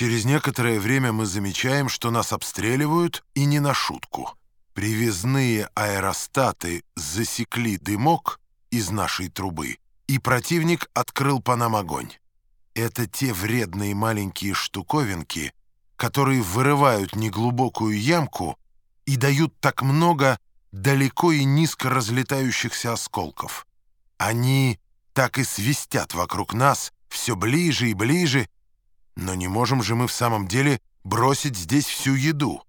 Через некоторое время мы замечаем, что нас обстреливают, и не на шутку. Привязные аэростаты засекли дымок из нашей трубы, и противник открыл по нам огонь. Это те вредные маленькие штуковинки, которые вырывают неглубокую ямку и дают так много далеко и низко разлетающихся осколков. Они так и свистят вокруг нас все ближе и ближе, но не можем же мы в самом деле бросить здесь всю еду.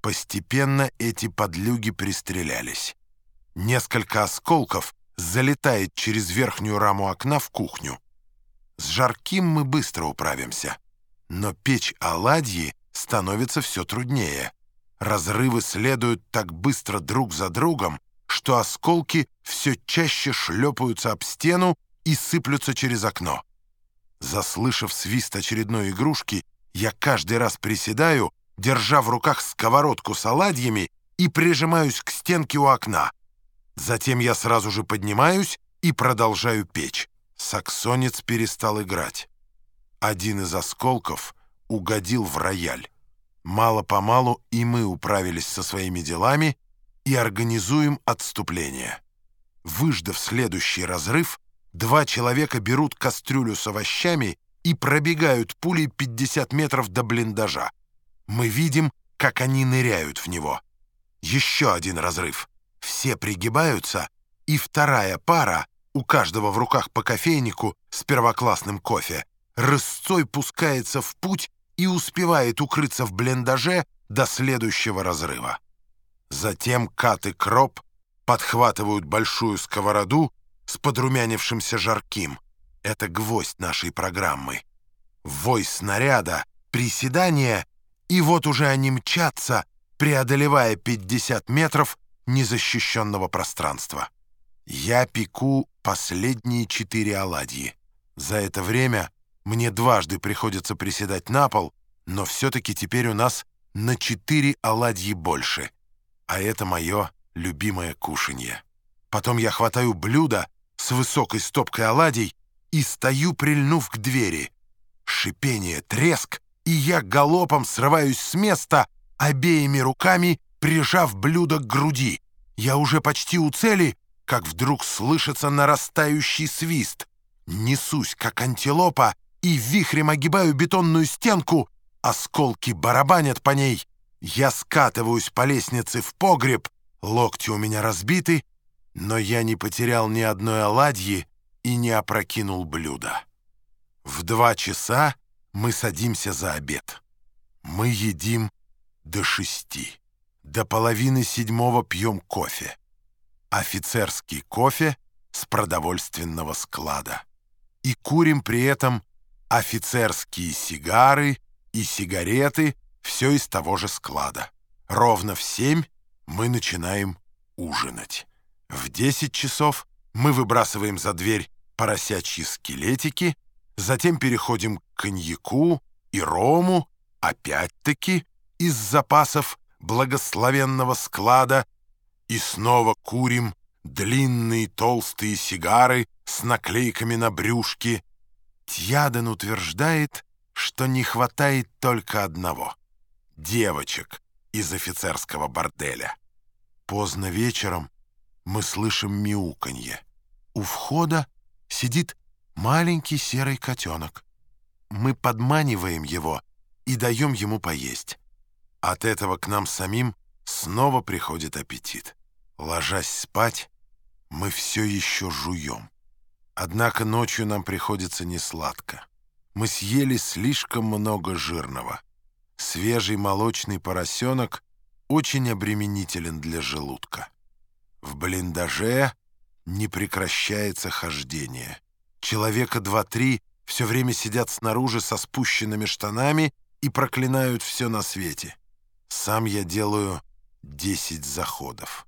Постепенно эти подлюги пристрелялись. Несколько осколков залетает через верхнюю раму окна в кухню. С жарким мы быстро управимся, но печь оладьи становится все труднее. Разрывы следуют так быстро друг за другом, что осколки все чаще шлепаются об стену и сыплются через окно. Заслышав свист очередной игрушки, я каждый раз приседаю, держа в руках сковородку с оладьями и прижимаюсь к стенке у окна. Затем я сразу же поднимаюсь и продолжаю печь. Саксонец перестал играть. Один из осколков угодил в рояль. Мало-помалу и мы управились со своими делами и организуем отступление. Выждав следующий разрыв, Два человека берут кастрюлю с овощами и пробегают пулей 50 метров до блиндажа. Мы видим, как они ныряют в него. Еще один разрыв. Все пригибаются, и вторая пара, у каждого в руках по кофейнику с первоклассным кофе, рысцой пускается в путь и успевает укрыться в блиндаже до следующего разрыва. Затем Кат и Кроп подхватывают большую сковороду с подрумянившимся жарким. Это гвоздь нашей программы. Вой снаряда, приседания, и вот уже они мчатся, преодолевая 50 метров незащищенного пространства. Я пеку последние четыре оладьи. За это время мне дважды приходится приседать на пол, но все-таки теперь у нас на четыре оладьи больше. А это мое любимое кушанье. Потом я хватаю блюдо с высокой стопкой оладий и стою, прильнув к двери. Шипение, треск, и я галопом срываюсь с места, обеими руками прижав блюдо к груди. Я уже почти у цели, как вдруг слышится нарастающий свист. Несусь, как антилопа, и вихрем огибаю бетонную стенку. Осколки барабанят по ней. Я скатываюсь по лестнице в погреб, локти у меня разбиты, но я не потерял ни одной оладьи и не опрокинул блюда. В два часа мы садимся за обед. Мы едим до шести. До половины седьмого пьем кофе. Офицерский кофе с продовольственного склада. И курим при этом офицерские сигары и сигареты, все из того же склада. Ровно в семь мы начинаем ужинать. В 10 часов мы выбрасываем за дверь поросячьи скелетики, затем переходим к коньяку и рому, опять-таки из запасов благословенного склада, и снова курим длинные толстые сигары с наклейками на брюшке. Тьяден утверждает, что не хватает только одного — девочек из офицерского борделя. Поздно вечером мы слышим мяуканье. У входа сидит маленький серый котенок. Мы подманиваем его и даем ему поесть. От этого к нам самим снова приходит аппетит. Ложась спать, мы все еще жуем. Однако ночью нам приходится несладко. Мы съели слишком много жирного. Свежий молочный поросенок очень обременителен для желудка. В блиндаже не прекращается хождение. Человека два-три все время сидят снаружи со спущенными штанами и проклинают все на свете. Сам я делаю десять заходов.